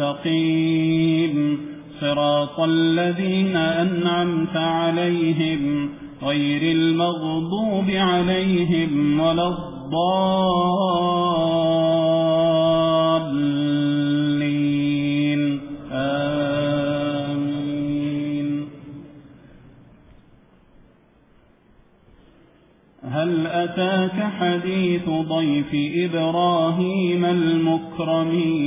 المتقين. صراط الذين أنعمت عليهم غير المغضوب عليهم ولا الضالين. آمين. هل أتاك حديث ضيف إبراهيم المكرمين؟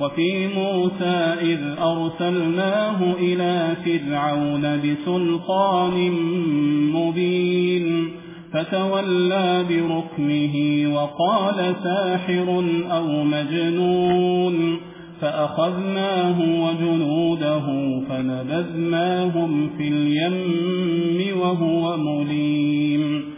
وفي موسى إذ أرسلناه إلى فرعون بسلطان مبين فتولى بركمه وقال ساحر أو مجنون فأخذناه وجنوده فنبذناهم في اليم وهو مليم.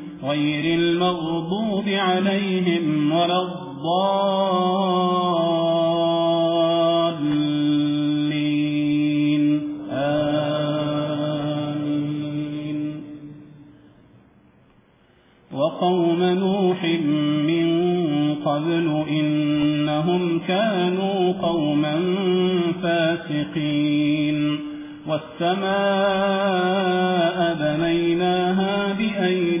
غير المغضوب عليهم ولا الضالين. آمين. وقوم نوح من قبل إنهم كانوا قوما فاسقين. والسماء بنيناها بأيدي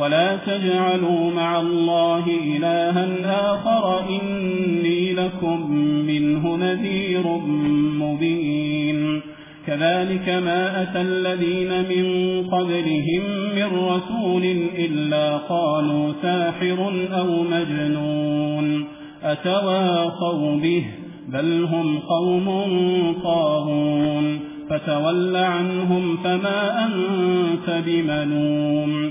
ولا تجعلوا مع الله إلها آخر إني لكم منه نذير مبين. كذلك ما أتى الذين من قبلهم من رسول إلا قالوا ساحر أو مجنون. أتواقوا به بل هم قوم طاغون. فتول عنهم فما أنت بمنون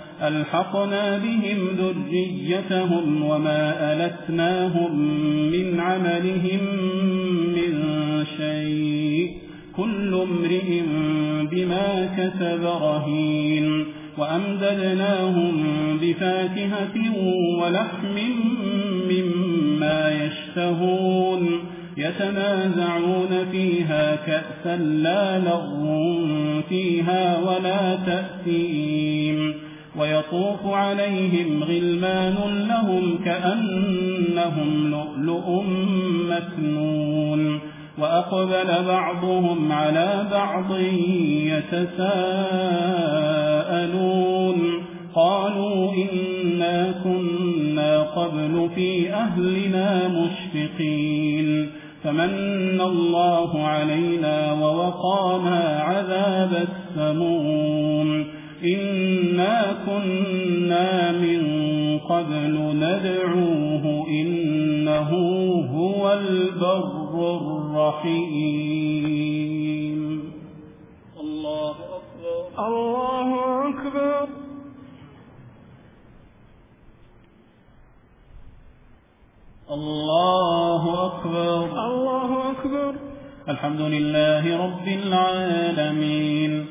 ألحقنا بهم ذريتهم وما ألتناهم من عملهم من شيء كل امرئ بما كسب رهين وأمددناهم بفاكهة ولحم مما يشتهون يتنازعون فيها كأسا لا لغ فيها ولا تأثيم ويطوف عليهم غلمان لهم كأنهم لؤلؤ مسنون وأقبل بعضهم على بعض يتساءلون قالوا إنا كنا قبل في أهلنا مشفقين فمن الله علينا ووقانا عذاب السموم إنا كنا من قبل ندعوه إنه هو البر الرحيم الله أكبر. الله أكبر. الله أكبر. الله أكبر. الحمد لله رب العالمين.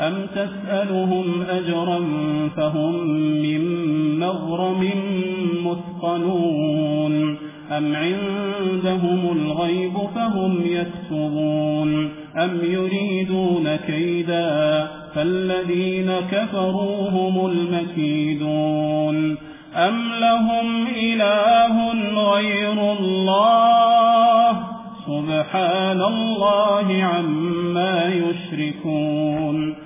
أم تسألهم أجرا فهم من مغرم مثقلون أم عندهم الغيب فهم يكسبون أم يريدون كيدا فالذين كفروا هم المكيدون أم لهم إله غير الله سبحان الله عما يشركون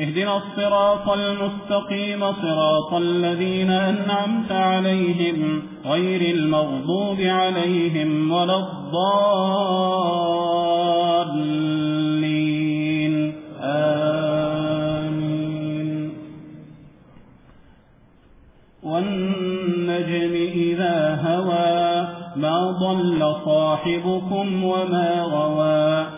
اهدنا الصراط المستقيم صراط الذين أنعمت عليهم غير المغضوب عليهم ولا الضالين. آمين. والنجم إذا هوى ما ضل صاحبكم وما غوى.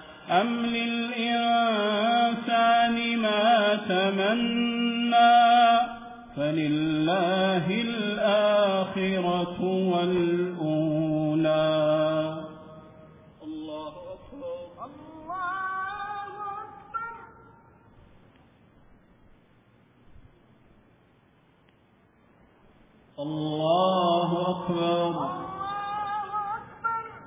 أم للإنسان ما تمنى فلله الآخرة والأولى الله أكبر الله أكبر. الله أكبر.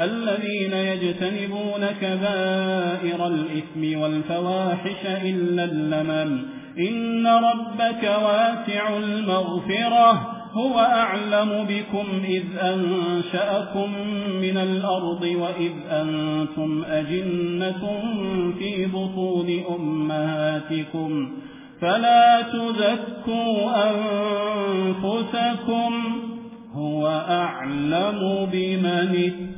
الذين يجتنبون كبائر الإثم والفواحش إلا اللمن إن ربك واسع المغفرة. هو أعلم بكم إذ أنشأكم من الأرض وإذ أنتم أجنة في بطون أمهاتكم. فلا تذكوا أنفسكم. هو أعلم بمن اتقى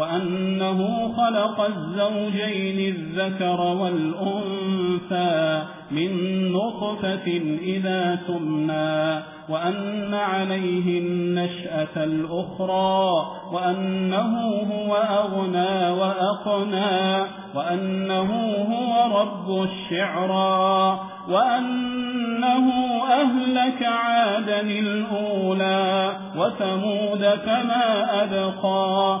وأنه خلق الزوجين الذكر والأنثى من نطفة إذا تمنى وأن عليه النشأة الأخرى وأنه هو أغنى وأقنى وأنه هو رب الشعرى وأنه أهلك عادا الأولى وثمود فَمَا أبقى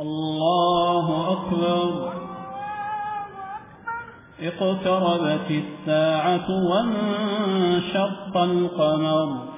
الله أكبر اقتربت الساعة وانشق القمر.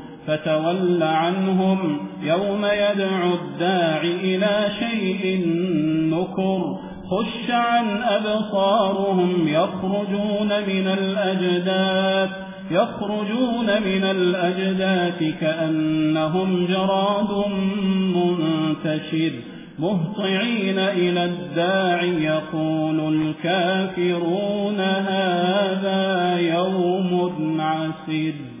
فتول عنهم يوم يدعو الداع إلى شيء نكر خش عن أبصارهم يخرجون من الأجداد يخرجون من الأجداث كأنهم جراد منتشر مهطعين إلى الداع يقول الكافرون هذا يوم عسر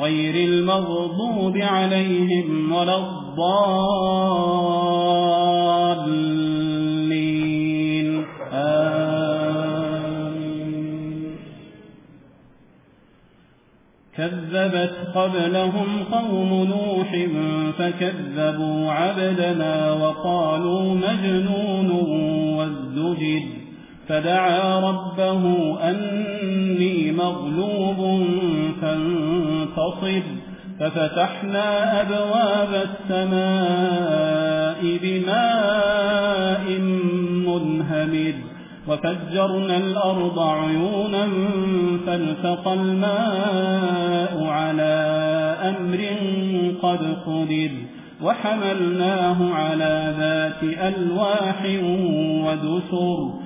غير المغضوب عليهم ولا الضالين. آمين. كذبت قبلهم قوم نوح فكذبوا عبدنا وقالوا مجنون وازدجد فدعا ربه أني مغلوب فانتصر ففتحنا أبواب السماء بماء منهمد. وفجرنا الأرض عيونا فالفق الماء على أمر قد قدر. وحملناه على ذات ألواح ودسر.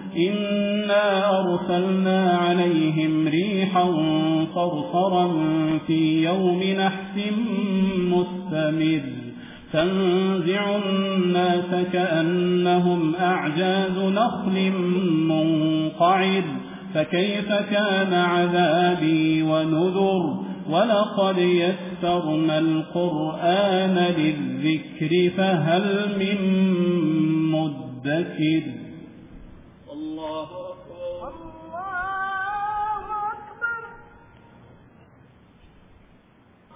إنا أرسلنا عليهم ريحا صرصرا في يوم نحس مستمر تنزع الناس كأنهم أعجاز نخل منقعد فكيف كان عذابي ونذر ولقد يسرنا القرآن للذكر فهل من مدكر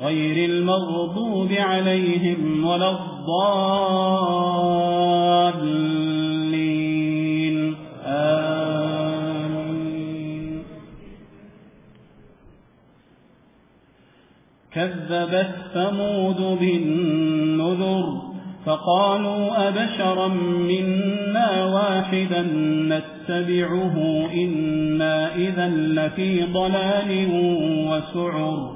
غير المغضوب عليهم ولا الضالين. آمين. كذبت ثمود بالنذر فقالوا أبشرا منا واحدا نتبعه إنا إذا لفي ضلال وسعر.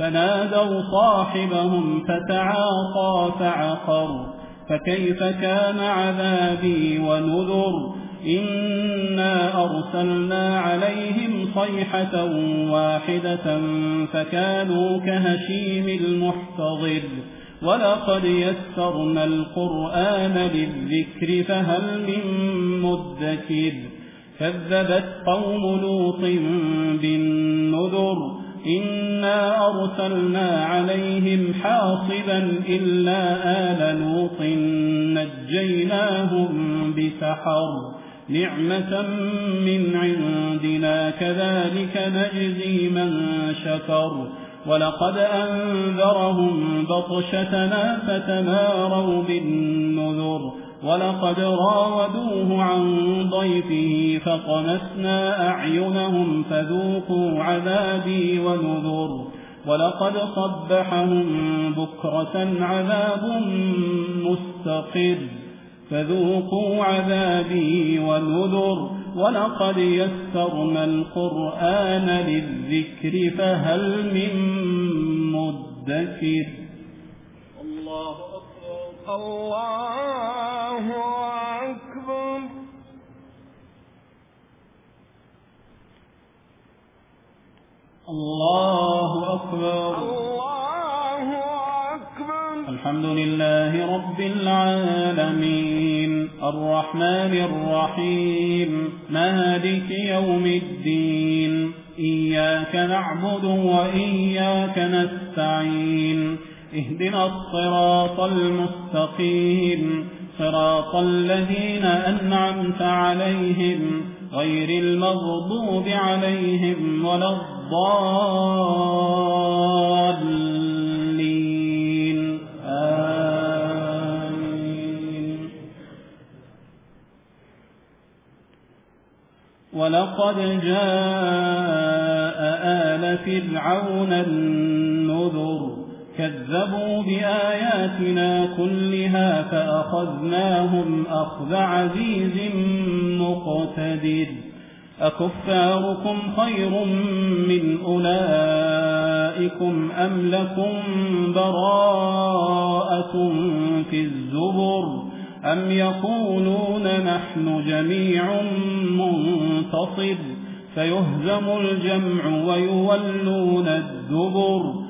فنادوا صاحبهم فتعاقى فعقر فكيف كان عذابي ونذر إنا أرسلنا عليهم صيحة واحدة فكانوا كهشيم المحتضر ولقد يسرنا القرآن للذكر فهل من مدكر كذبت قوم لوط بالنذر إنا أرسلنا عليهم حاصبا إلا آل نوط نجيناهم بسحر نعمة من عندنا كذلك نجزي من شكر ولقد أنذرهم بطشتنا فتماروا بالنذر ولقد راودوه عن ضيفه فقمسنا أعينهم فذوقوا عذابي ونذر ولقد صبحهم بكرة عذاب مستقر فذوقوا عذابي ونذر ولقد يسرنا القرآن للذكر فهل من مدكر الله أكبر الله أكبر اللہ اکبر الحمد لله رب العالمين الرحمن الرحيم مالك يوم الدين إياك نعبد وإياك نستعين اهدنا الصراط المستقيم. صراط الذين أنعمت عليهم غير المغضوب عليهم ولا الضالين. آمين. ولقد جاء آل فرعون النذر. كذبوا بآياتنا كلها فأخذناهم أخذ عزيز مقتدر. أكفاركم خير من أولئكم أم لكم براءة في الزبر أم يقولون نحن جميع منتصر فيهزم الجمع ويولون الدبر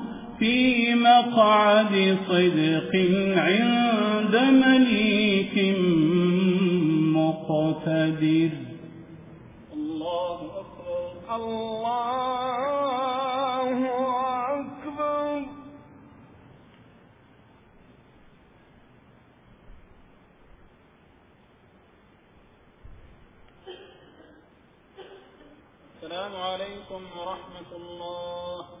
في مقعد صدق عند مليك مقتدر. الله أكبر الله أكبر السلام عليكم ورحمة الله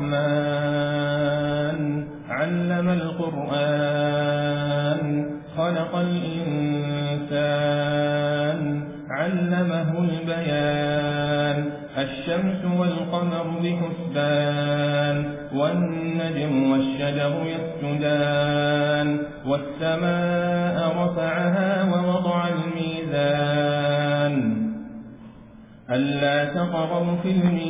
الرحمن. علم القرآن خلق الإنسان علمه البيان. الشمس والقمر بحسبان والنجم والشجر يسجدان. والسماء رفعها ووضع الميزان. ألا تقرر في الميزان.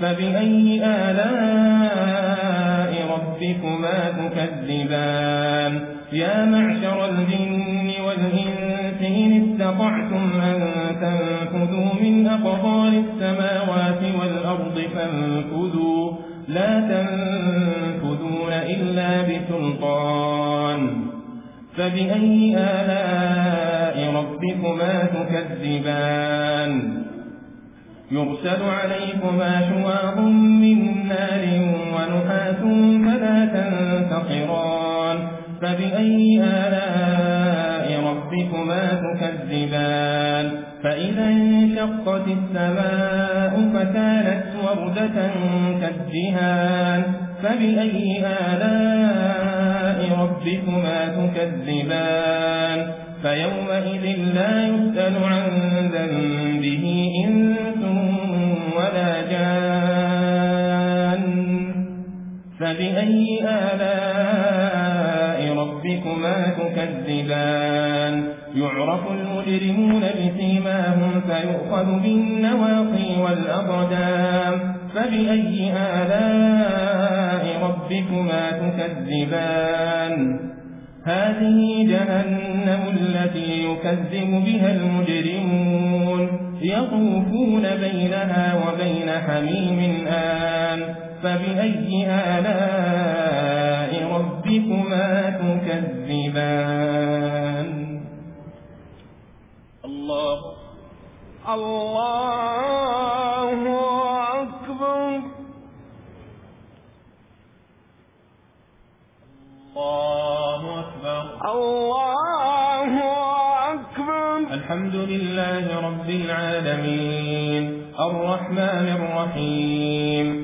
فبأي آلاء ربكما تكذبان؟ يا معشر الجن والإنس إن استطعتم أن تنفذوا من أقضار السماوات والأرض فانفذوا. لا تنفذون إلا بسلطان. فبأي آلاء ربكما تكذبان؟ يرسل عليكما شواظ من نار ونحاس فلا تنتقران فبأي آلاء ربكما تكذبان فإذا انشقت السماء فكانت وردة كالجهان فبأي آلاء ربكما تكذبان فيومئذ لا يسأل عن ذنبه فبأي آلاء ربكما تكذبان؟ يعرف المجرمون بسيماهم فيؤخذ بالنواقي والأقدام. فبأي آلاء ربكما تكذبان؟ هذه جهنم التي يكذب بها المجرمون. يطوفون بينها وبين حميم آن. فبأي آلاء ربكما تكذبان الله الله أكبر الله أكبر الله أكبر الحمد لله رب العالمين الرحمن الرحيم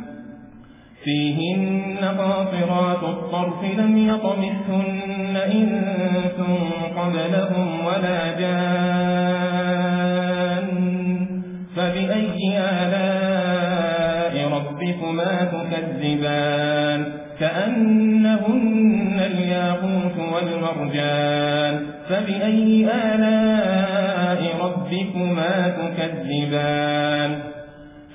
فيهن قاصرات الطرف لم يطمثن إنس قبلهم ولا جان فبأي آلاء ربكما تكذبان كأنهن الياقوت والمرجان فبأي آلاء ربكما تكذبان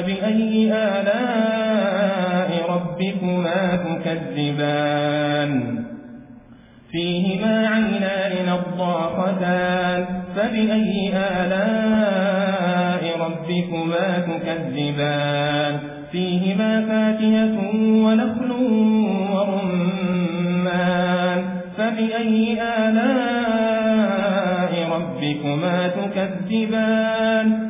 فبأي آلاء ربكما تكذبان؟ فيهما عينان الضاختان فبأي آلاء ربكما تكذبان؟ فيهما فاكهة ونخل ورمان فبأي آلاء ربكما تكذبان؟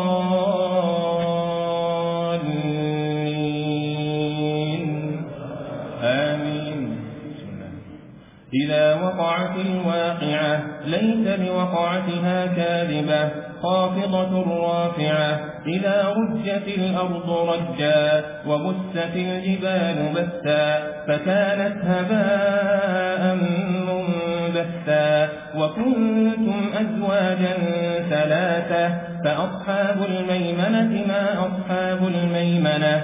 إذا وقعت الواقعة ليس لوقعتها كاذبة خافضة رافعة. إذا رجت الأرض رجا وبست الجبال بثا فكانت هباء منبثا. وكنتم أزواجا ثلاثة فأصحاب الميمنة ما أصحاب الميمنة.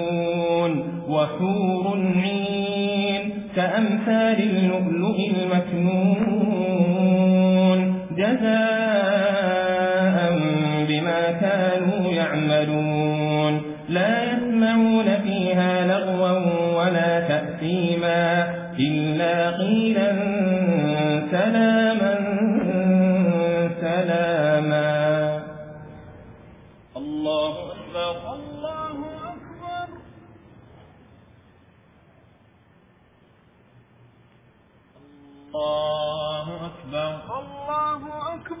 وحور عين كأمثال اللؤلؤ المكنون جزاء بما كانوا يعملون لا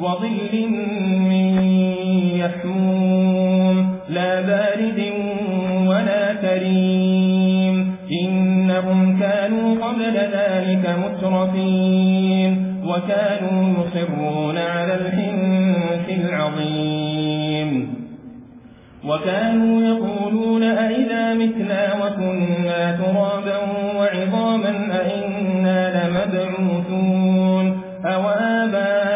وظل من يحوم لا بارد ولا كريم إنهم كانوا قبل ذلك مترفين وكانوا يصرون على الحنس العظيم وكانوا يقولون أئذا متنا وكنا ترابا وعظاما أئنا لمبعوثون أو آبان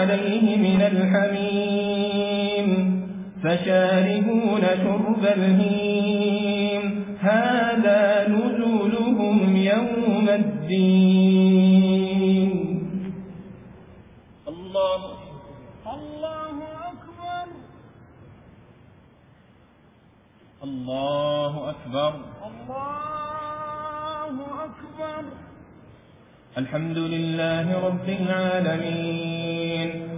عليه من الحميم فشاربون شرب الهيم هذا نزولهم يوم الدين الله الله أكبر الله أكبر الله أكبر الحمد لله رب العالمين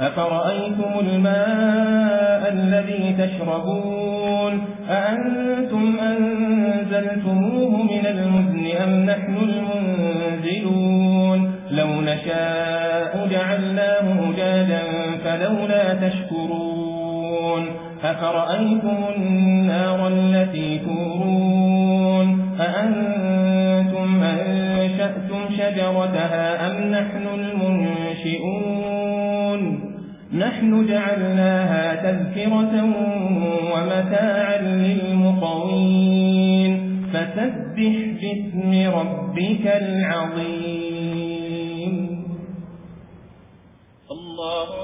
أفرأيتم الماء الذي تشربون أأنتم أنزلتموه من المذن أم نحن المنزلون لو نشاء جعلناه أجادا فلولا تشكرون أفرأيتم النار التي تورون أأنتم أنشأتم شجرتها أم نحن المنشئون نحن جعلناها تذكرة ومتاعا للمقوين. فتذبح باسم ربك العظيم. الله أكبر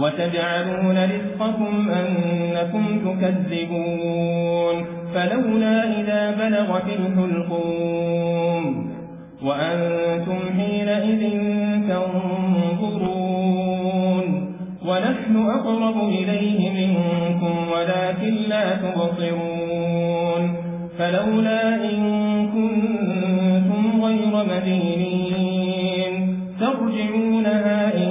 وتجعلون رزقكم أنكم تكذبون فلولا إذا بلغت الهلقوم وأنتم حينئذ تنظرون ونحن أقرب إليه منكم ولكن لا تبصرون فلولا إن كنتم غير مدينين ترجعونها إن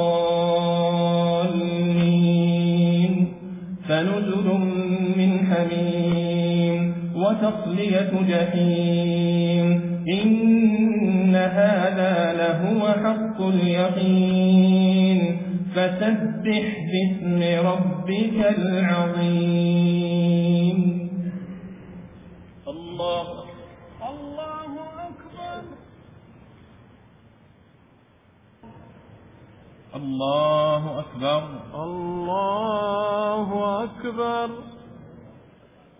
تصلية جحيم. إن هذا لهو حق اليقين. فسبح باسم ربك العظيم. الله الله أكبر. الله أكبر. الله أكبر.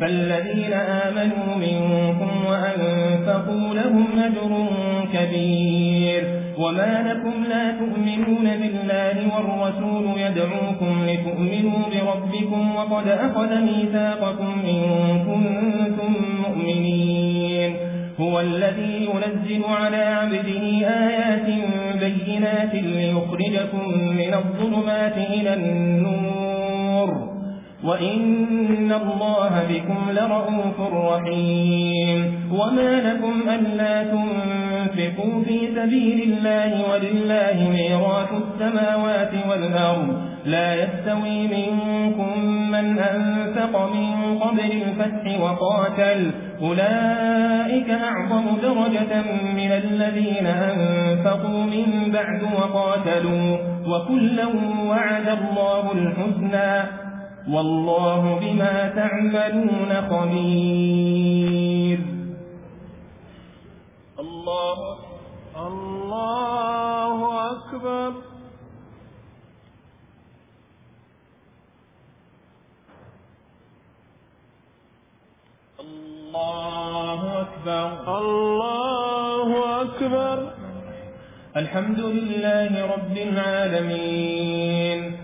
فالذين آمنوا منكم وأنفقوا لهم أجر كبير وما لكم لا تؤمنون بالله والرسول يدعوكم لتؤمنوا بربكم وقد أخذ ميثاقكم إن كنتم مؤمنين هو الذي ينزل على عبده آيات بينات ليخرجكم من الظلمات إلى النور وإن الله بكم لرؤوف رحيم وما لكم ألا تنفقوا في سبيل الله ولله ميراث السماوات والأرض لا يستوي منكم من أنفق من قبل الفتح وقاتل أولئك أعظم درجة من الذين أنفقوا من بعد وقاتلوا وكلا وعد الله الحسنى والله بما تعملون خبير. الله. الله أكبر. الله أكبر. الله أكبر. الحمد لله رب العالمين.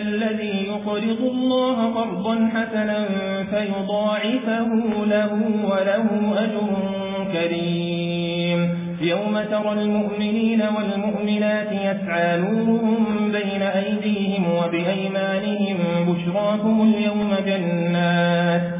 الذي يقرض الله قرضا حسنا فيضاعفه له وله أجر كريم. يوم ترى المؤمنين والمؤمنات يسعانوهم بين أيديهم وبأيمانهم بشراكم اليوم جنات.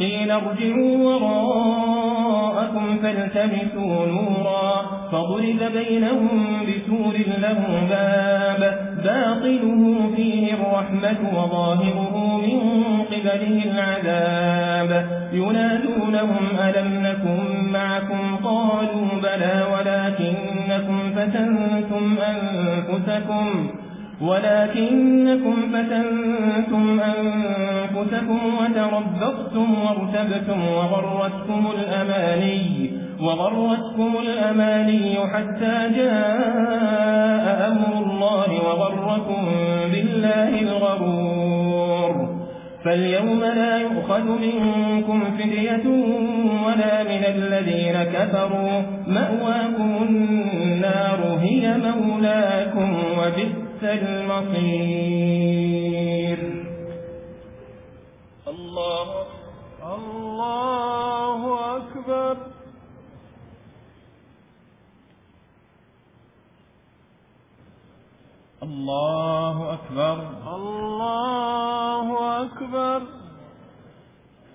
قيل ارجعوا وراءكم فالتمسوا نورا فضرب بينهم بسور له باب باطله فيه الرحمة وظاهره من قبله العذاب ينادونهم ألم نكن معكم؟ قالوا بلى ولكنكم فتنتم أنفسكم ولكنكم فتنتم أنفسكم وتربطتم وارتبتم وغرتكم الأماني وغرتكم الأماني حتى جاء أمر الله وغركم بالله الغرور. فاليوم لا يؤخذ منكم فدية ولا من الذين كفروا مأواكم النار هي مولاكم وبالتالي بئس المصير. الله الله أكبر الله أكبر. الله أكبر. الله أكبر.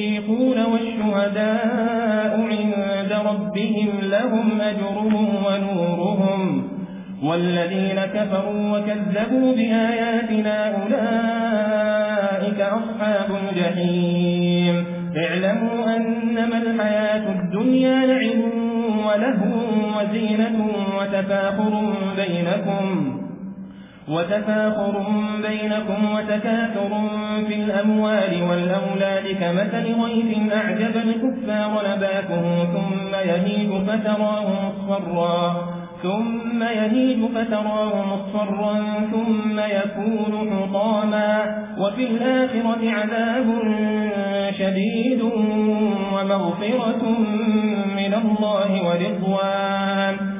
والصديقون والشهداء عند ربهم لهم أجرهم ونورهم والذين كفروا وكذبوا بآياتنا أولئك أصحاب الجحيم. اعلموا أنما الحياة الدنيا لعب وله وزينة وتفاخر بينكم. وتفاخر بينكم وتكاثر في الأموال والأولاد كمثل غيث أعجب الكفار نباته ثم يهيد فتراه مصفرا ثم يهيد فتراه مصفرا ثم يكون حطاما وفي الآخرة عذاب شديد ومغفرة من الله ورضوان.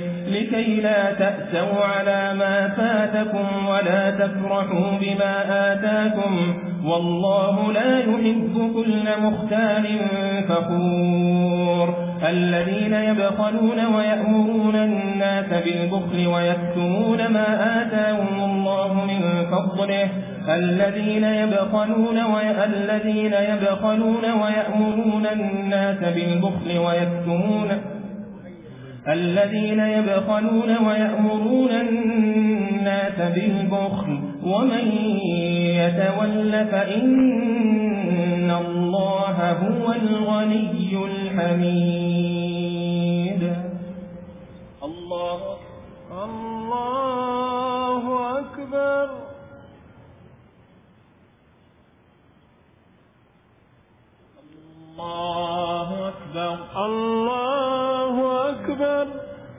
لكي لا تأسوا على ما فاتكم ولا تفرحوا بما آتاكم والله لا يحب كل مختال فخور الذين يبخلون ويأمرون الناس بالبخل ويكتمون ما آتاهم الله من فضله الذين يبخلون يبخلون ويأمرون الناس بالبخل ويكتمون الذين يبخلون ويأمرون الناس بالبخل ومن يتول فإن الله هو الغني الحميد. الله الله أكبر. الله أكبر. الله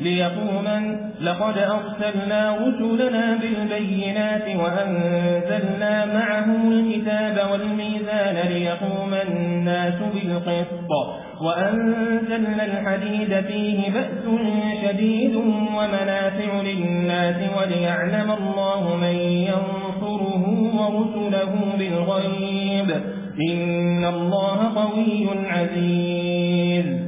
ليقوما لقد أرسلنا رسلنا بالبينات وأنزلنا معه الكتاب والميزان ليقوم الناس بالقسط. وأنزلنا الحديد فيه بأس شديد ومنافع للناس وليعلم الله من ينصره ورسله بالغيب. إن الله قوي عزيز.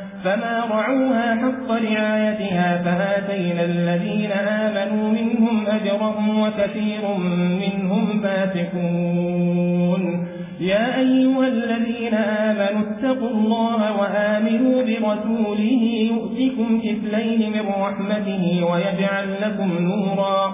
فما رعوها حق رعايتها فآتينا الذين آمنوا منهم أجرهم وكثير منهم فاتكون يا أيها الذين آمنوا اتقوا الله وآمنوا برسوله يؤتكم كفلين من رحمته ويجعل لكم نورا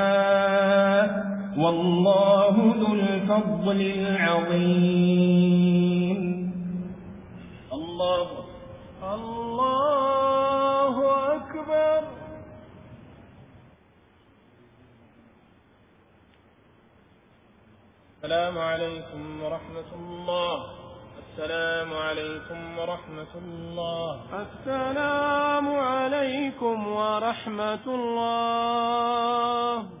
والله ذو الفضل العظيم. الله. الله أكبر. السلام عليكم ورحمة الله. السلام عليكم ورحمة الله. السلام عليكم ورحمة الله.